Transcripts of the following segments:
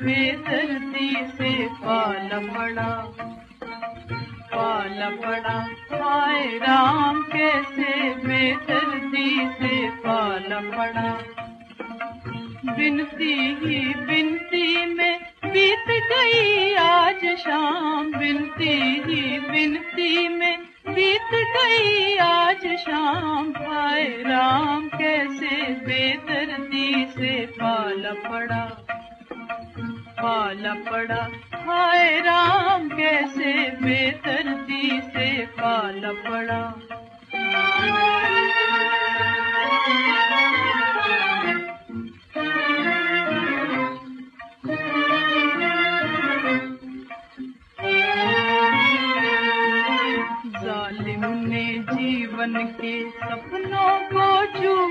बेदर्दी से पाला पड़ा। पाला पड़ा। हाय राम, कैसे बेदर्दी से पाला पड़ा। बिनती ही बिनती में बीत गई आज शाम। बिनती ही बिनती में बीत गई आज शाम। हाय राम, कैसे बेदर्दी से पाला पड़ा। पाला पड़ा। हाय राम, कैसे बेदर्दी से पाला पड़ा। जालिम ने जीवन के सपनों को चूर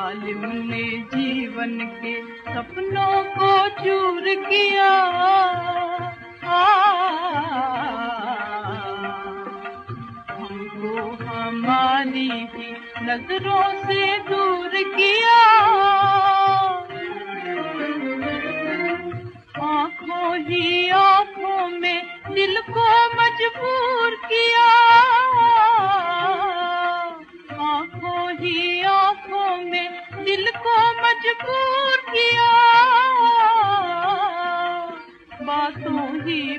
जालिम ने जीवन के सपनों को चूर किया। हमको हमारी ही नज़रों से दूर किया। आँखों ही आँखों में दिल को मजबूर बातों ही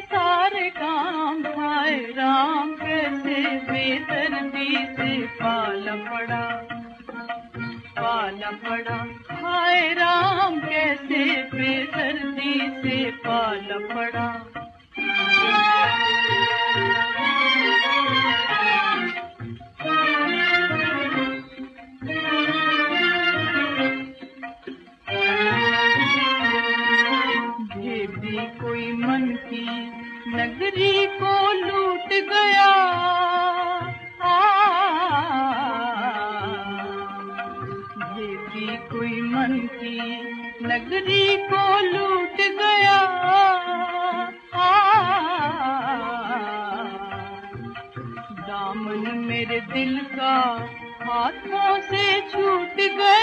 सारे काम। हाय राम, कैसे बेदर्दी से पाला पड़ा। पाला पड़ा। हाय राम, कैसे बेदर्दी से पाला पड़ा। नगरी को लूट गया। भेदी कोई मन की नगरी को लूट गया। दामन मेरे दिल का हाथों से छूट गया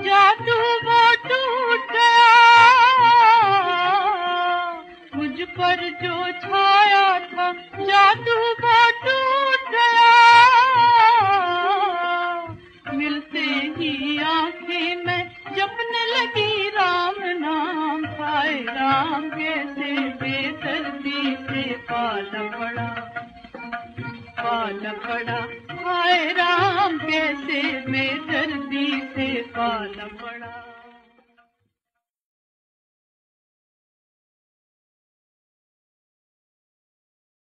जादू वो टूट। मुझ पर जो छाया था, जादू वो टूट। मिलते ही आँखें मैं जपने लगी, राम नाम हाय राम कैसे बेदर्दी से पाला पड़ा। पाला पड़ा हाय राम कैसे बेदर्दी से पाल पड़ा